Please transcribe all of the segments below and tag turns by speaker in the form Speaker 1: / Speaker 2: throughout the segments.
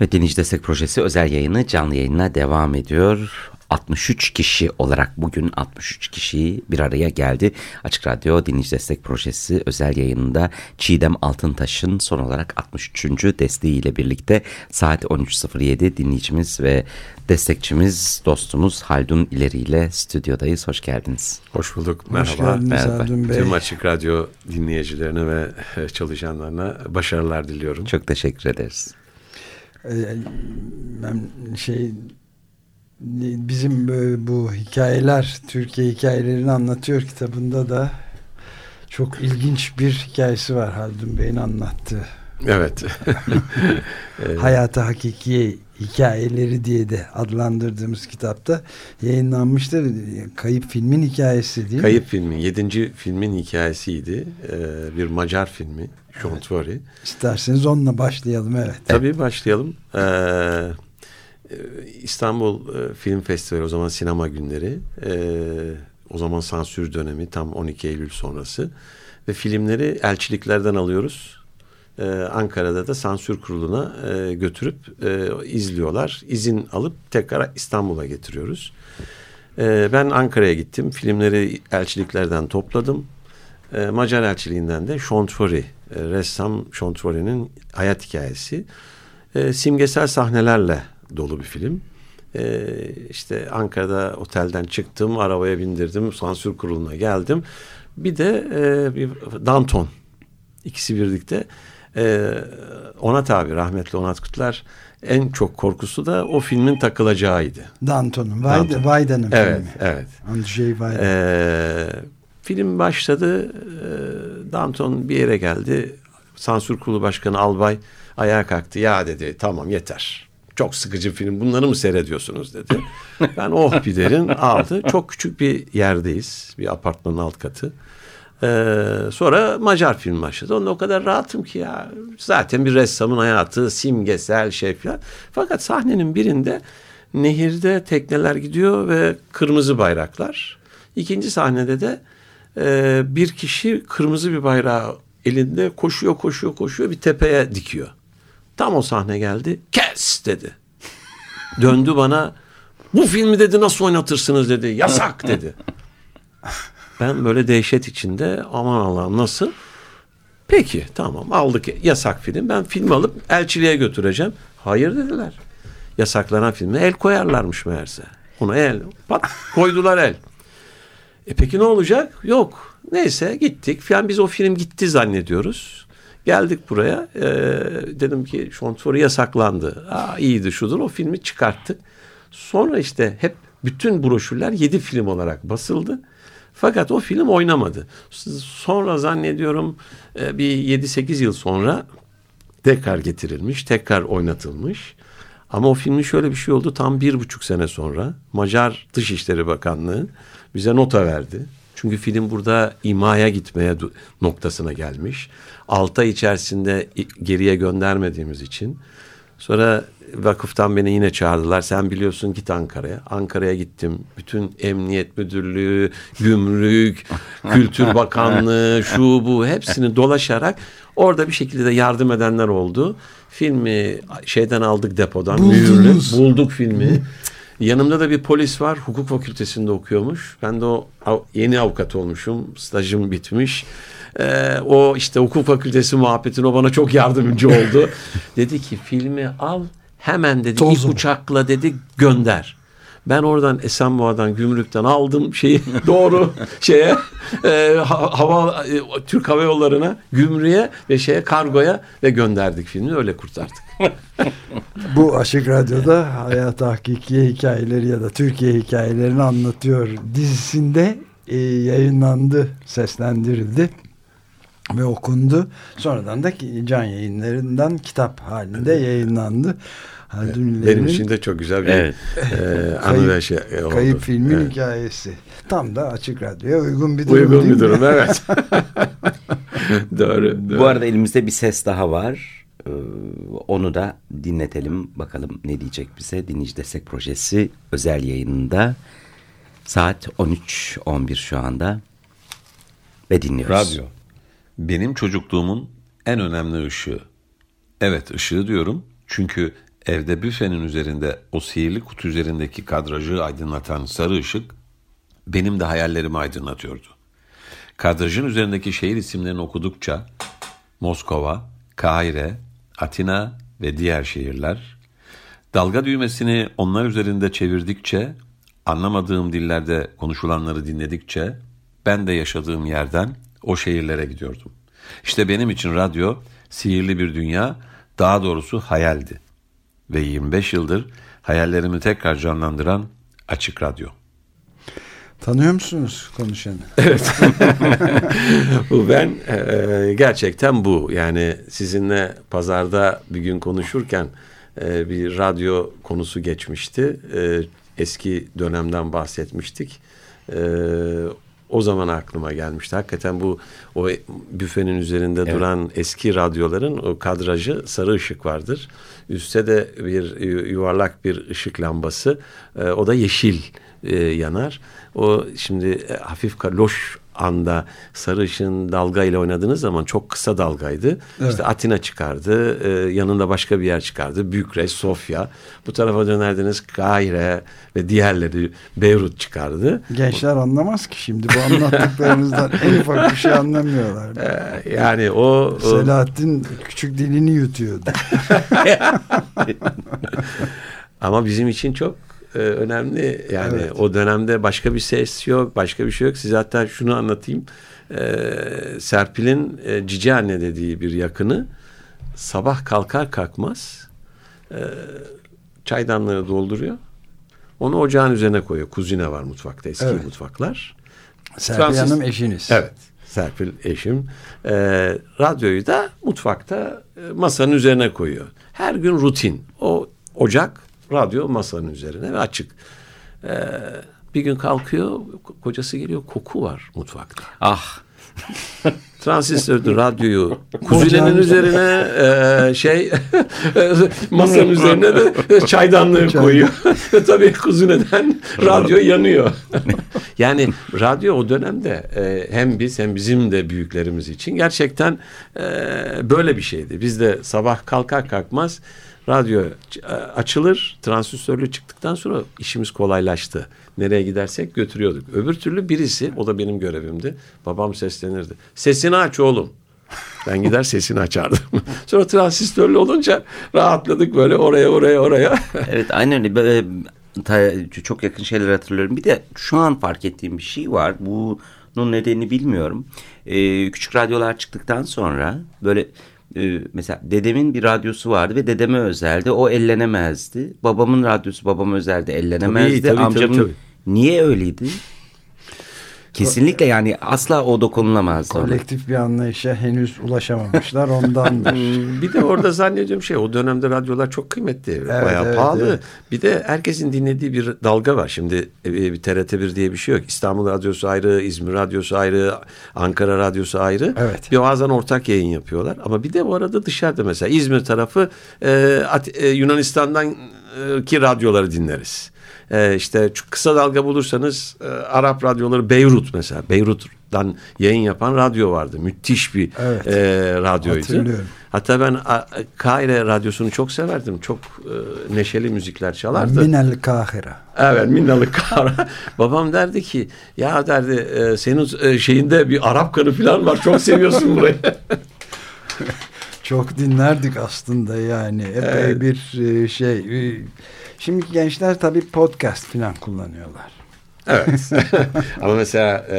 Speaker 1: Ve Dinleyici Destek Projesi özel yayını canlı yayına devam ediyor. 63 kişi olarak bugün 63 kişi bir araya geldi. Açık Radyo Dinleyici Destek Projesi özel yayınında Çiğdem Altıntaş'ın son olarak 63. desteğiyle birlikte saat 13.07 dinleyicimiz ve destekçimiz, dostumuz Haldun İleri ile stüdyodayız. Hoş geldiniz.
Speaker 2: Hoş bulduk. Merhaba.
Speaker 3: Hoş geldiniz
Speaker 2: Merhaba.
Speaker 3: Haldun Bey.
Speaker 2: Tüm Açık Radyo dinleyicilerine ve çalışanlarına başarılar diliyorum.
Speaker 1: Çok teşekkür ederiz.
Speaker 3: Ee, ben şey bizim bu hikayeler Türkiye hikayelerini anlatıyor kitabında da çok ilginç bir hikayesi var Haldun Bey'in anlattığı.
Speaker 2: Evet.
Speaker 3: Hayata Hakiki Hikayeleri diye de adlandırdığımız kitapta yayınlanmıştır. Kayıp filmin hikayesi değil
Speaker 2: Kayıp
Speaker 3: mi?
Speaker 2: filmin, yedinci filmin hikayesiydi. Ee, bir Macar filmi. Şontvori. Evet.
Speaker 3: İsterseniz onunla başlayalım evet.
Speaker 2: Tabii başlayalım. Ee, İstanbul Film Festivali o zaman sinema günleri. Ee, o zaman sansür dönemi tam 12 Eylül sonrası. Ve filmleri elçiliklerden alıyoruz. Ee, Ankara'da da sansür kuruluna e, götürüp e, izliyorlar. İzin alıp tekrar İstanbul'a getiriyoruz. E, ben Ankara'ya gittim. Filmleri elçiliklerden topladım. E, Macar elçiliğinden de Şontvori, e, ressam Şontvori'nin hayat hikayesi. E, simgesel sahnelerle dolu bir film. E, işte Ankara'da otelden çıktım, arabaya bindirdim, sansür kuruluna geldim. Bir de e, bir Danton, ikisi birlikte. Ee, Onat abi rahmetli Onat Kutlar en çok korkusu da o filmin takılacağıydı.
Speaker 3: Danton'un, Danton. Vaydan'ın
Speaker 2: evet,
Speaker 3: filmi.
Speaker 2: Evet,
Speaker 3: Andrzej Vaydan.
Speaker 2: Ee, film başladı. Ee, Danton bir yere geldi. Sansür Kurulu Başkanı Albay ayağa kalktı. Ya dedi tamam yeter. Çok sıkıcı film. Bunları mı seyrediyorsunuz dedi. ben oh bir derin aldı. Çok küçük bir yerdeyiz. Bir apartmanın alt katı. Ee, sonra Macar film başladı. Onda o kadar rahatım ki ya. Zaten bir ressamın hayatı simgesel şey falan. Fakat sahnenin birinde nehirde tekneler gidiyor ve kırmızı bayraklar. İkinci sahnede de e, bir kişi kırmızı bir bayrağı elinde koşuyor koşuyor koşuyor bir tepeye dikiyor. Tam o sahne geldi. Kes dedi. Döndü bana. Bu filmi dedi nasıl oynatırsınız dedi. Yasak dedi. Ben böyle dehşet içinde aman Allah'ım nasıl? Peki tamam aldık yasak film. Ben film alıp elçiliğe götüreceğim. Hayır dediler. Yasaklanan filme el koyarlarmış meğerse. Ona el pat koydular el. E peki ne olacak? Yok. Neyse gittik. Yani biz o film gitti zannediyoruz. Geldik buraya. E, dedim ki Şontvori yasaklandı. Aa, iyiydi şudur. O filmi çıkarttık. Sonra işte hep bütün broşürler yedi film olarak basıldı. Fakat o film oynamadı. Sonra zannediyorum bir 7-8 yıl sonra tekrar getirilmiş, tekrar oynatılmış. Ama o filmin şöyle bir şey oldu. Tam bir buçuk sene sonra Macar Dışişleri Bakanlığı bize nota verdi. Çünkü film burada imaya gitmeye noktasına gelmiş. Altı içerisinde geriye göndermediğimiz için. Sonra vakıftan beni yine çağırdılar. Sen biliyorsun git Ankara'ya. Ankara'ya gittim. Bütün emniyet müdürlüğü, gümrük, kültür bakanlığı, şu bu hepsini dolaşarak orada bir şekilde de yardım edenler oldu. Filmi şeyden aldık depodan. Mühürlü. Bulduk filmi. Yanımda da bir polis var. Hukuk fakültesinde okuyormuş. Ben de o yeni avukat olmuşum. Stajım bitmiş. Ee, o işte hukuk fakültesi muhabbetine o bana çok yardımcı oldu. dedi ki filmi al hemen dedi Toz ilk uçakla dedi gönder. Ben oradan Esenboğa'dan gümrükten aldım şeyi doğru şeye e, hava e, Türk Hava Yolları'na gümrüğe ve şeye kargoya ve gönderdik filmi öyle kurtardık.
Speaker 3: Bu Açık Radyo'da Hayat Hakiki Hikayeleri ya da Türkiye Hikayelerini anlatıyor dizisinde e, yayınlandı, seslendirildi ve okundu. Sonradan da can yayınlarından kitap halinde yayınlandı.
Speaker 2: Benim için de çok güzel bir evet. e,
Speaker 3: kayıp,
Speaker 2: şey
Speaker 3: oldu. Kayıp filmin evet. hikayesi. Tam da açık radyoya uygun bir durum
Speaker 2: Uygun bir durum evet. doğru, doğru.
Speaker 1: Bu arada elimizde bir ses daha var. Ee, onu da dinletelim. Bakalım ne diyecek bize. Dinleyici Destek Projesi özel yayınında. Saat 13.11 şu anda. Ve dinliyoruz.
Speaker 4: Radyo. Benim çocukluğumun en önemli ışığı. Evet ışığı diyorum çünkü Evde büfenin üzerinde o sihirli kutu üzerindeki kadrajı aydınlatan sarı ışık benim de hayallerimi aydınlatıyordu. Kadrajın üzerindeki şehir isimlerini okudukça Moskova, Kahire, Atina ve diğer şehirler, dalga düğmesini onlar üzerinde çevirdikçe, anlamadığım dillerde konuşulanları dinledikçe, ben de yaşadığım yerden o şehirlere gidiyordum. İşte benim için radyo sihirli bir dünya, daha doğrusu hayaldi. Ve 25 yıldır hayallerimi tekrar canlandıran Açık Radyo.
Speaker 3: Tanıyor musunuz konuşanı?
Speaker 2: Evet. bu ben e, gerçekten bu. Yani sizinle pazarda bir gün konuşurken e, bir radyo konusu geçmişti. E, eski dönemden bahsetmiştik. E, o zaman aklıma gelmişti. Hakikaten bu o büfenin üzerinde evet. duran eski radyoların o kadrajı sarı ışık vardır. Üste de bir yuvarlak bir ışık lambası. E, o da yeşil e, yanar. O şimdi e, hafif loş anda sarı ışın dalga ile oynadığınız zaman çok kısa dalgaydı. Evet. İşte Atina çıkardı, e, yanında başka bir yer çıkardı. Bükreş, Sofya. Bu tarafa dönerdiniz Kahire ve diğerleri Beyrut çıkardı.
Speaker 3: Gençler anlamaz ki şimdi bu anlattıklarınızdan en ufak bir şey anlamıyorlar.
Speaker 2: E, yani o...
Speaker 3: Selahattin küçük dilini yutuyordu.
Speaker 2: Ama bizim için çok e, önemli. Yani evet. o dönemde başka bir ses yok, başka bir şey yok. Size hatta şunu anlatayım. E, Serpil'in e, cici anne dediği bir yakını sabah kalkar kalkmaz e, çaydanlığı dolduruyor. Onu ocağın üzerine koyuyor. Kuzine var mutfakta eski evet. mutfaklar.
Speaker 3: Serpil Fransız, Hanım eşiniz.
Speaker 2: Evet. Serpil eşim. E, radyoyu da mutfakta e, masanın üzerine koyuyor. Her gün rutin. O ocak radyo masanın üzerine ve açık. Ee, bir gün kalkıyor, kocası geliyor, koku var mutfakta.
Speaker 1: Ah.
Speaker 2: Transistörlü radyoyu kuzinenin üzerine e, şey masanın üzerine de çaydanlığı Çay. koyuyor. Tabii kuzineden radyo yanıyor. yani radyo o dönemde e, hem biz hem bizim de büyüklerimiz için gerçekten e, böyle bir şeydi. Biz de sabah kalkar kalkmaz radyo e, açılır. Transistörlü çıktıktan sonra işimiz kolaylaştı. Nereye gidersek götürüyorduk. Öbür türlü birisi, o da benim görevimdi. Babam seslenirdi. Sesini aç oğlum. Ben gider sesini açardım. Sonra transistörlü olunca rahatladık böyle oraya oraya oraya.
Speaker 1: evet aynen öyle. Böyle, ta, çok yakın şeyler hatırlıyorum. Bir de şu an fark ettiğim bir şey var. Bunun nedenini bilmiyorum. Ee, küçük radyolar çıktıktan sonra böyle e, mesela dedemin bir radyosu vardı ve dedeme özeldi. O ellenemezdi. Babamın radyosu babama özeldi ellenemezdi. Tabii, tabii, Amcamın tabii, tabii. niye öyleydi? Kesinlikle yani asla o dokunulamaz.
Speaker 3: Kolektif ona. bir anlayışa henüz ulaşamamışlar ondandır.
Speaker 2: Hmm, bir de orada zannediyorum şey o dönemde radyolar çok kıymetli. Evet, bayağı evet, pahalı. Evet. Bir de herkesin dinlediği bir dalga var. Şimdi e, bir TRT1 diye bir şey yok. İstanbul Radyosu ayrı, İzmir Radyosu ayrı, Ankara Radyosu ayrı. Evet. Bir bazen ortak yayın yapıyorlar. Ama bir de bu arada dışarıda mesela İzmir tarafı e, e, Yunanistan'dan e, ki radyoları dinleriz e, işte kısa dalga bulursanız e, Arap radyoları Beyrut mesela Beyrut'tan yayın yapan radyo vardı. Müthiş bir evet. e, radyoydu. Hatta ben Kahire radyosunu çok severdim. Çok e, neşeli müzikler çalardı.
Speaker 3: Minel Kahire.
Speaker 2: Evet Minel Kahire. Babam derdi ki ya derdi e, senin e, şeyinde bir Arap kanı falan var. Çok seviyorsun burayı.
Speaker 3: çok dinlerdik aslında yani. Epey evet. bir e, şey Şimdiki gençler tabii podcast falan kullanıyorlar.
Speaker 2: Evet. Ama mesela e,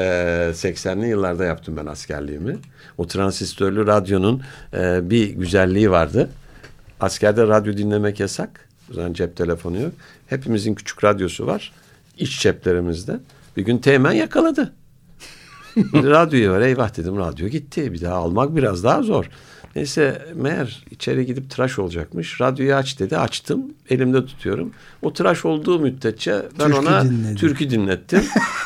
Speaker 2: 80'li yıllarda yaptım ben askerliğimi. O transistörlü radyonun e, bir güzelliği vardı. Askerde radyo dinlemek yasak. O zaman cep telefonu yok. Hepimizin küçük radyosu var. İç ceplerimizde. Bir gün teğmen yakaladı. Radyoyu var. Eyvah dedim radyo gitti. Bir daha almak biraz daha zor. Neyse meğer içeri gidip tıraş olacakmış. Radyoyu aç dedi. Açtım. Elimde tutuyorum. O tıraş olduğu müddetçe ben türkü ona dinledim. türkü dinlettim.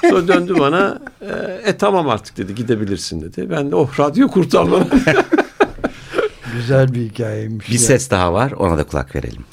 Speaker 2: Sonra döndü bana e, e tamam artık dedi gidebilirsin dedi. Ben de oh radyo kurtarma.
Speaker 3: Güzel bir hikayeymiş.
Speaker 1: Bir ya. ses daha var ona da kulak verelim.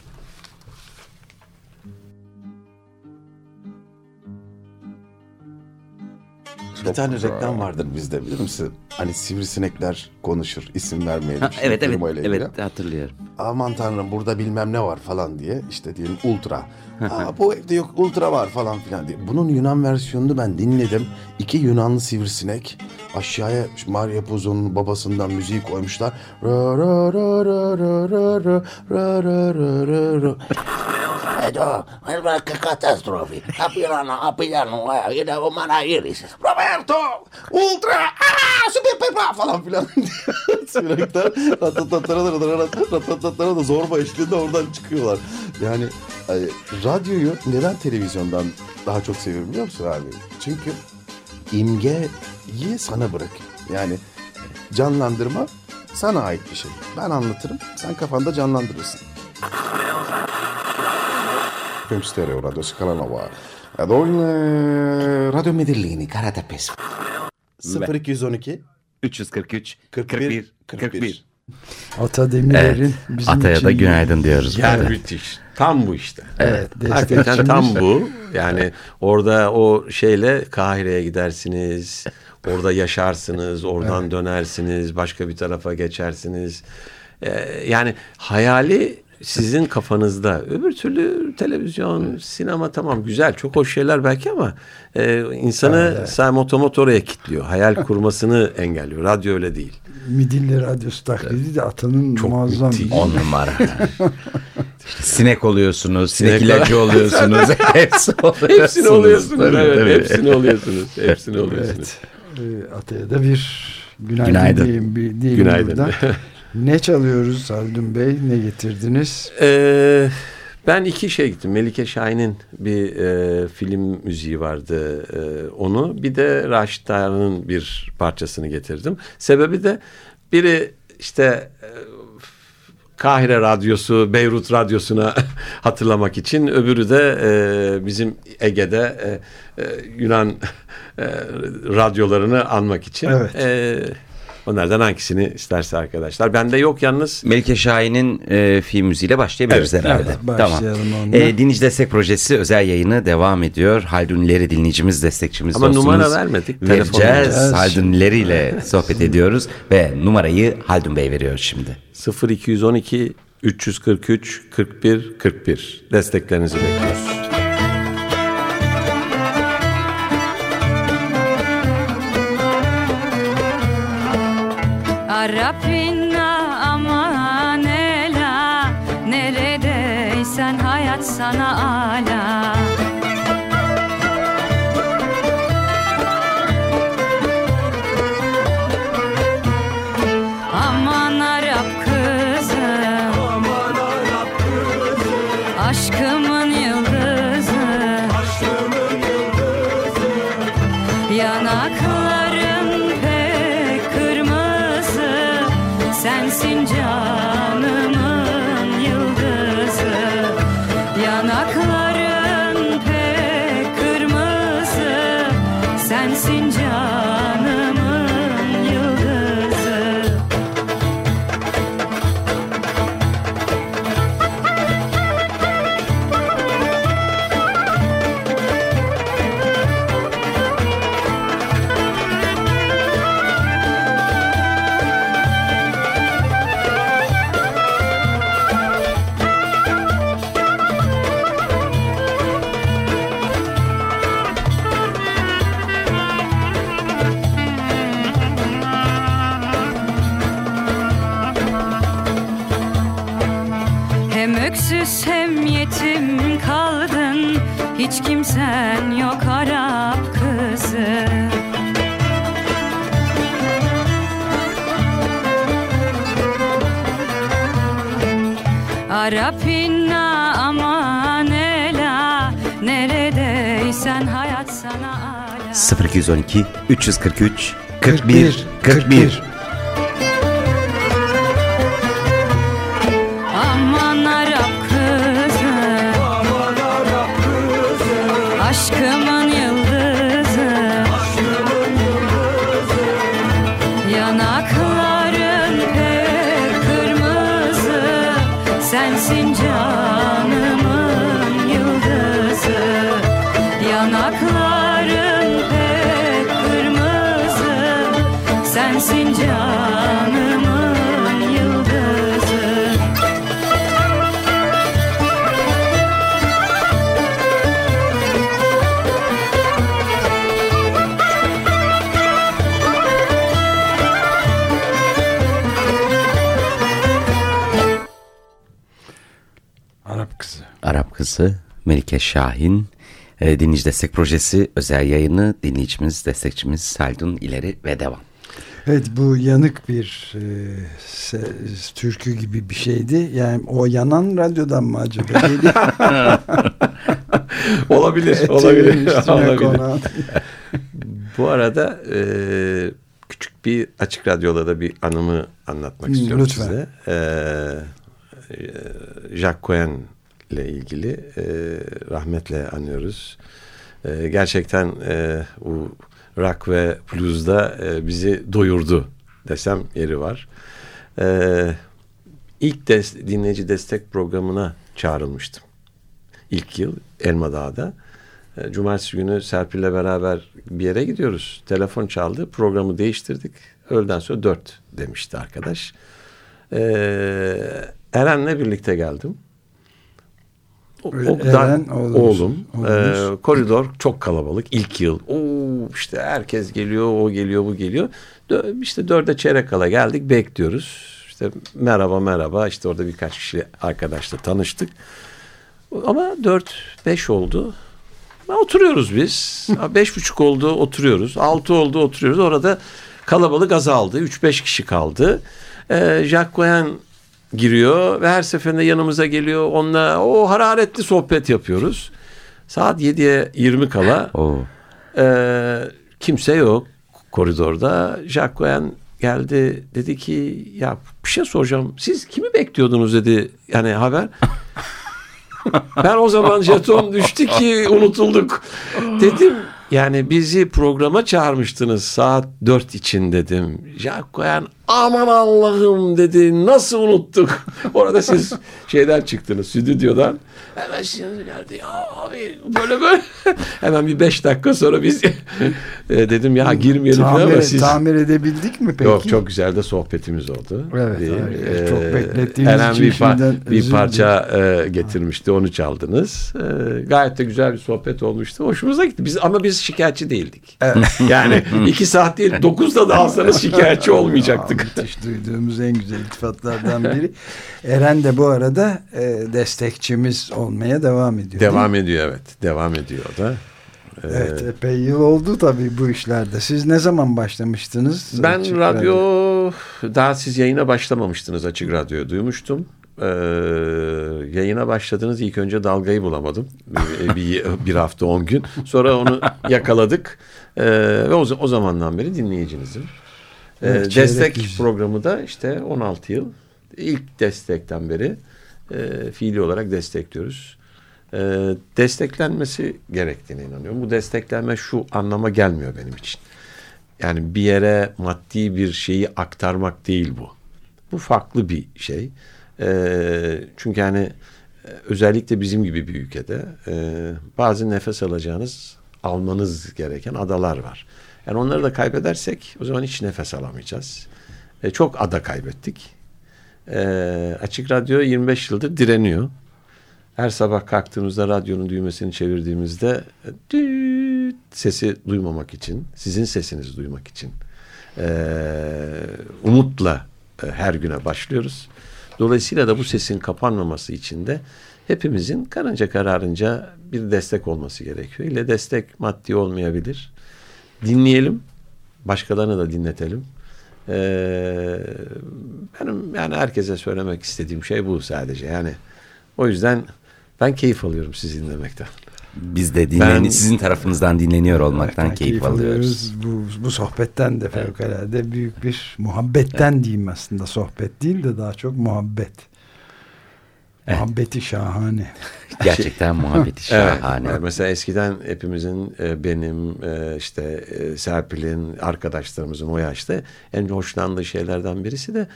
Speaker 5: Bir tane reklam vardır bizde bilir misin? Hani sivrisinekler konuşur isim vermeyelim.
Speaker 1: Ha, evet evet
Speaker 5: ilgili.
Speaker 1: evet hatırlıyorum.
Speaker 5: Aman tanrım burada bilmem ne var falan diye işte diyelim ultra. Aa, bu evde yok ultra var falan filan diye. Bunun Yunan versiyonunu ben dinledim. İki Yunanlı sivrisinek aşağıya Maria Puzo'nun babasından müziği koymuşlar. Ra ra ra ra ra ra ra ra ra ra ra ra.
Speaker 6: Edo, è che catastrofi. Apiranno, apiranno, eh, ide umana iris.
Speaker 5: Roberto! Ultra! Aa, süper pepa falan filan. Sinekler ratatatara da zorba eşliğinde oradan çıkıyorlar. Yani radyoyu neden televizyondan daha çok seviyorum biliyor musun abi? Çünkü imgeyi sana bırak. Yani canlandırma sana ait bir şey. Ben anlatırım, sen kafanda canlandırırsın. FM Stereo Radio Scala Nova. Ed ho il eh, Radio Medellini, Caratapes. 0212
Speaker 1: 343
Speaker 5: 41
Speaker 1: 41 41.
Speaker 3: Ata Demirer'in bizim
Speaker 1: Ataya da
Speaker 3: için
Speaker 1: günaydın diyoruz.
Speaker 2: Yani
Speaker 1: burada.
Speaker 2: müthiş. Tam bu işte.
Speaker 3: Evet,
Speaker 2: Hakikaten tam bu. Yani orada o şeyle Kahire'ye gidersiniz. Orada yaşarsınız. Oradan dönersiniz. Başka bir tarafa geçersiniz. Ee, yani hayali sizin kafanızda. Öbür türlü televizyon, sinema tamam güzel. Çok hoş şeyler belki ama e, insanı evet. motomot oraya kilitliyor. Hayal kurmasını engelliyor. Radyo öyle değil.
Speaker 3: Midilli Radyosu taklidi de Atan'ın
Speaker 2: Çok
Speaker 3: muazzam bir
Speaker 1: On numara. İşte sinek oluyorsunuz, sinek,
Speaker 2: Sinek-
Speaker 1: ilacı oluyorsunuz. hepsi oluyorsunuz.
Speaker 2: Hepsini oluyorsunuz.
Speaker 1: Tabii,
Speaker 2: evet,
Speaker 1: tabii.
Speaker 2: hepsini oluyorsunuz. Hepsini oluyorsunuz.
Speaker 3: Evet. Ee, Ataya da bir günaydın,
Speaker 1: Günaydın.
Speaker 3: diyeyim, bir, diyelim
Speaker 2: Günaydın.
Speaker 3: buradan. Ne çalıyoruz Haldun Bey? Ne getirdiniz?
Speaker 2: Ee, ben iki şey gittim. Melike Şahin'in bir e, film müziği vardı. e, onu bir de Raşit Dağ'ın bir parçasını getirdim. Sebebi de biri işte e, Kahire Radyosu, Beyrut Radyosu'na hatırlamak için öbürü de e, bizim Ege'de e, e, Yunan e, radyolarını anmak için.
Speaker 3: Evet.
Speaker 2: E, onlardan hangisini isterse arkadaşlar. Bende yok yalnız.
Speaker 1: Melike Şahin'in e, film müziğiyle başlayabiliriz
Speaker 2: Evet,
Speaker 1: herhalde.
Speaker 3: evet, başlayalım
Speaker 1: tamam.
Speaker 3: onunla.
Speaker 1: E, Dinleyici Destek Projesi özel yayını devam ediyor. Haldun Leri dinleyicimiz, destekçimiz,
Speaker 2: Ama
Speaker 1: dostumuz.
Speaker 2: numara vermedik,
Speaker 1: Vereceğiz.
Speaker 3: vereceğiz.
Speaker 1: Haldun Leri ile sohbet ediyoruz ve numarayı Haldun Bey veriyor şimdi.
Speaker 2: 0212 343 41 41 desteklerinizi bekliyoruz.
Speaker 7: Arapina aman ela. Neredeysen hayat sana ala Neredeysen hayat sana ala
Speaker 1: 0212 343 41 41,
Speaker 7: 41. Kızı
Speaker 1: Melike Şahin. E, dinleyici destek projesi özel yayını dinleyicimiz, destekçimiz Haldun İleri ve devam.
Speaker 3: Evet bu yanık bir e, türkü gibi bir şeydi. Yani o yanan radyodan mı acaba?
Speaker 2: Olabilir, olabilir, olabilir. Bu arada e, küçük bir açık radyoda da bir anımı anlatmak istiyorum
Speaker 3: lütfen.
Speaker 2: size. E, e, Jacques Cohen ile ilgili e, rahmetle anıyoruz. E, gerçekten e, bu rock ve blues'da e, bizi doyurdu desem yeri var. E, ilk des- dinleyici destek programına çağrılmıştım. İlk yıl Elma Dağı'da. E, Cumartesi günü Serpil'le beraber bir yere gidiyoruz. Telefon çaldı. Programı değiştirdik. Öğleden sonra dört demişti arkadaş. E, Eren'le birlikte geldim. O,
Speaker 3: Öyle,
Speaker 2: o da-
Speaker 3: Eren, oğlunuz.
Speaker 2: oğlum.
Speaker 3: Oğlunuz.
Speaker 2: E, koridor çok kalabalık. İlk yıl. Oo, işte herkes geliyor, o geliyor, bu geliyor. Dö- işte dörde çeyrek kala geldik, bekliyoruz. İşte merhaba merhaba. İşte orada birkaç kişi arkadaşla tanıştık. Ama dört, beş oldu. Oturuyoruz biz. Beş buçuk oldu oturuyoruz. Altı oldu oturuyoruz. Orada kalabalık azaldı. Üç beş kişi kaldı. Ee, Jacques Cohen giriyor ve her seferinde yanımıza geliyor. Onunla o hararetli sohbet yapıyoruz. Saat 7'ye 20 kala
Speaker 1: Oo.
Speaker 2: ee, kimse yok koridorda. Jacques Cohen geldi dedi ki ya bir şey soracağım. Siz kimi bekliyordunuz dedi yani haber. ben o zaman jeton düştü ki unutulduk. Dedim yani bizi programa çağırmıştınız saat 4 için dedim. Jacques Cohen aman Allah'ım dedi nasıl unuttuk. Orada siz şeyden çıktınız stüdyodan. Hemen şimdi geldi ya abi böyle böyle. Hemen bir beş dakika sonra biz e, dedim ya girmeyelim falan ama
Speaker 3: tamir,
Speaker 2: siz.
Speaker 3: tamir edebildik mi peki?
Speaker 2: Yok çok güzel de sohbetimiz oldu.
Speaker 3: Evet,
Speaker 2: Bir,
Speaker 3: evet. Çok
Speaker 2: e,
Speaker 3: beklettiğimiz
Speaker 2: Eren
Speaker 3: için
Speaker 2: bir, pa-
Speaker 3: şimdiden
Speaker 2: bir parça e, getirmişti onu çaldınız. E, gayet de güzel bir sohbet olmuştu. Hoşumuza gitti. Biz ama biz şikayetçi değildik. yani iki saat değil dokuzda da alsanız şikayetçi olmayacaktık.
Speaker 3: Müthiş duyduğumuz en güzel iltifatlardan biri. Eren de bu arada e, destekçimiz olmaya devam ediyor.
Speaker 2: devam ediyor evet. Devam ediyor o da. E,
Speaker 3: Evet epey yıl oldu tabii bu işlerde. Siz ne zaman başlamıştınız?
Speaker 2: Ben
Speaker 3: Açık
Speaker 2: radyo daha siz yayına başlamamıştınız açık radyo duymuştum. Ee, yayına başladınız ilk önce dalgayı bulamadım bir, bir, bir hafta on gün sonra onu yakaladık Ee, ve o, o zamandan beri dinleyicinizim. Ee,
Speaker 3: Evet,
Speaker 2: destek
Speaker 3: yüz.
Speaker 2: programı da işte 16 yıl ilk destekten beri e, fiili olarak destekliyoruz. E, desteklenmesi gerektiğine inanıyorum. Bu desteklenme şu anlama gelmiyor benim için. Yani bir yere maddi bir şeyi aktarmak değil bu. Bu farklı bir şey. Ee, çünkü hani e, özellikle bizim gibi bir ülkede e, bazı nefes alacağınız, almanız gereken adalar var. Yani onları da kaybedersek o zaman hiç nefes alamayacağız. E, çok ada kaybettik. E, açık Radyo 25 yıldır direniyor. Her sabah kalktığımızda radyonun düğmesini çevirdiğimizde e, düt sesi duymamak için, sizin sesinizi duymak için e, umutla e, her güne başlıyoruz. Dolayısıyla da bu sesin kapanmaması için de hepimizin karınca kararınca bir destek olması gerekiyor. İle destek maddi olmayabilir. Dinleyelim, başkalarına da dinletelim. Ee, benim yani herkese söylemek istediğim şey bu sadece. Yani o yüzden ben keyif alıyorum sizi dinlemekten.
Speaker 1: Biz de dinlen
Speaker 2: Ben-
Speaker 1: sizin tarafınızdan dinleniyor olmaktan
Speaker 3: Yani
Speaker 1: keyif, alıyoruz.
Speaker 3: Bu, bu sohbetten de fevkalade büyük bir muhabbetten diyeyim aslında. Sohbet değil de daha çok muhabbet. Muhabbeti şahane.
Speaker 1: Gerçekten muhabbeti
Speaker 2: Evet.
Speaker 1: şahane.
Speaker 2: Yani Mesela eskiden hepimizin e, benim e, işte e, Serpil'in arkadaşlarımızın o yaşta en hoşlandığı şeylerden birisi de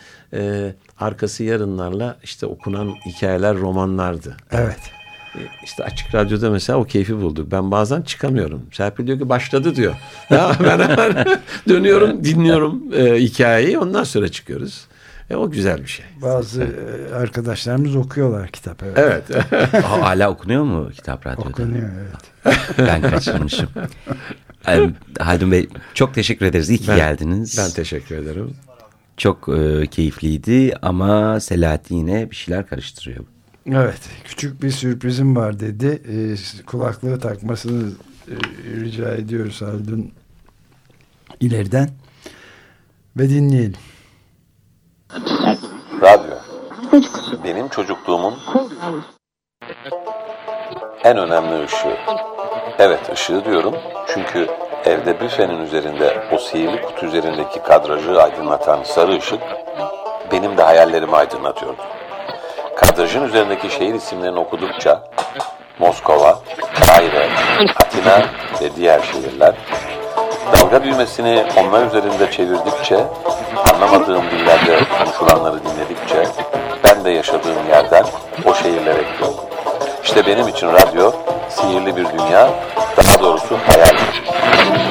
Speaker 2: arkası yarınlarla işte okunan hikayeler romanlardı.
Speaker 3: Evet.
Speaker 4: İşte açık radyoda mesela o keyfi buldu. Ben bazen çıkamıyorum. Serpil diyor ki başladı diyor. Ya ben hemen dönüyorum, dinliyorum e, hikayeyi. Ondan sonra çıkıyoruz. E, o güzel bir şey.
Speaker 3: Bazı e, arkadaşlarımız okuyorlar kitap. Evet.
Speaker 4: Evet.
Speaker 1: Aa, hala okunuyor mu kitap radyoda?
Speaker 3: Okunuyor evet.
Speaker 1: Ben kaçırmışım. Haldun Bey çok teşekkür ederiz. İyi ki
Speaker 4: Ben-
Speaker 1: geldiniz.
Speaker 4: ben teşekkür ederim.
Speaker 1: Çok e, keyifliydi ama Selahattin yine bir şeyler karıştırıyor.
Speaker 3: Evet. Küçük bir sürprizim var dedi. E, kulaklığı takmasını e, rica ediyoruz Haldun ileriden. Ve dinleyelim.
Speaker 2: Radyo. Benim çocukluğumun en önemli ışığı. Evet ışığı diyorum çünkü evde büfenin üzerinde o sihirli kutu üzerindeki kadrajı aydınlatan sarı ışık benim de hayallerimi aydınlatıyordu. Kadrajın üzerindeki şehir isimlerini okudukça Moskova, Kahire, Atina ve diğer şehirler dalga düğmesini onlar üzerinde çevirdikçe anlamadığım dillerde konuşulanları dinledikçe ben de yaşadığım yerden o şehirlere gidiyordum. İşte benim için radyo sihirli bir dünya, daha doğrusu hayal.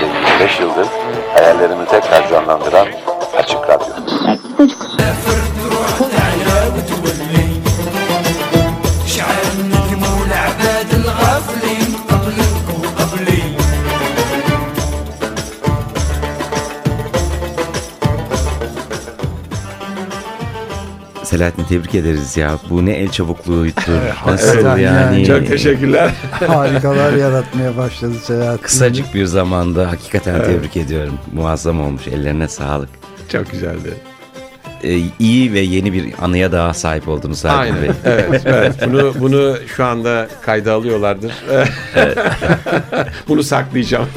Speaker 2: Ve 25 yıldır hayallerimi tekrar canlandıran Açık Radyo.
Speaker 1: Selahattin tebrik ederiz ya. Bu ne el çabukluğuydu. Nasıl
Speaker 3: Evet,
Speaker 1: yani?
Speaker 3: yani.
Speaker 4: Çok teşekkürler.
Speaker 3: Harikalar yaratmaya başladı Selahattin.
Speaker 1: Kısacık bir zamanda hakikaten tebrik ediyorum. Muazzam olmuş. Ellerine sağlık.
Speaker 4: Çok güzeldi.
Speaker 1: Ee, iyi ve yeni bir anıya daha sahip oldunuz Haldun Bey.
Speaker 4: Aynen. evet, evet. Bunu bunu şu anda kayda alıyorlardır. bunu saklayacağım.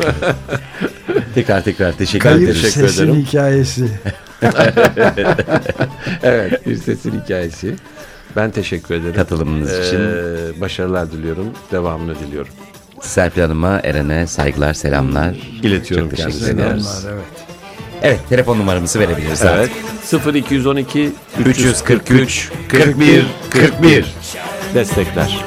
Speaker 1: Tekrar tekrar teşekkür
Speaker 3: Kayıp
Speaker 4: ederim.
Speaker 3: hikayesi.
Speaker 4: evet, bir sesin hikayesi. Ben teşekkür ederim.
Speaker 1: Katılımınız için.
Speaker 4: Ee, başarılar diliyorum. Devamını diliyorum.
Speaker 1: Serpil Hanım'a, Eren'e saygılar, selamlar.
Speaker 4: İletiyorum
Speaker 1: Çok teşekkür ederiz.
Speaker 3: Evet.
Speaker 1: Evet, telefon numaramızı verebiliriz
Speaker 4: Evet.
Speaker 1: artık.
Speaker 4: 0212
Speaker 1: 343 41 41
Speaker 4: destekler.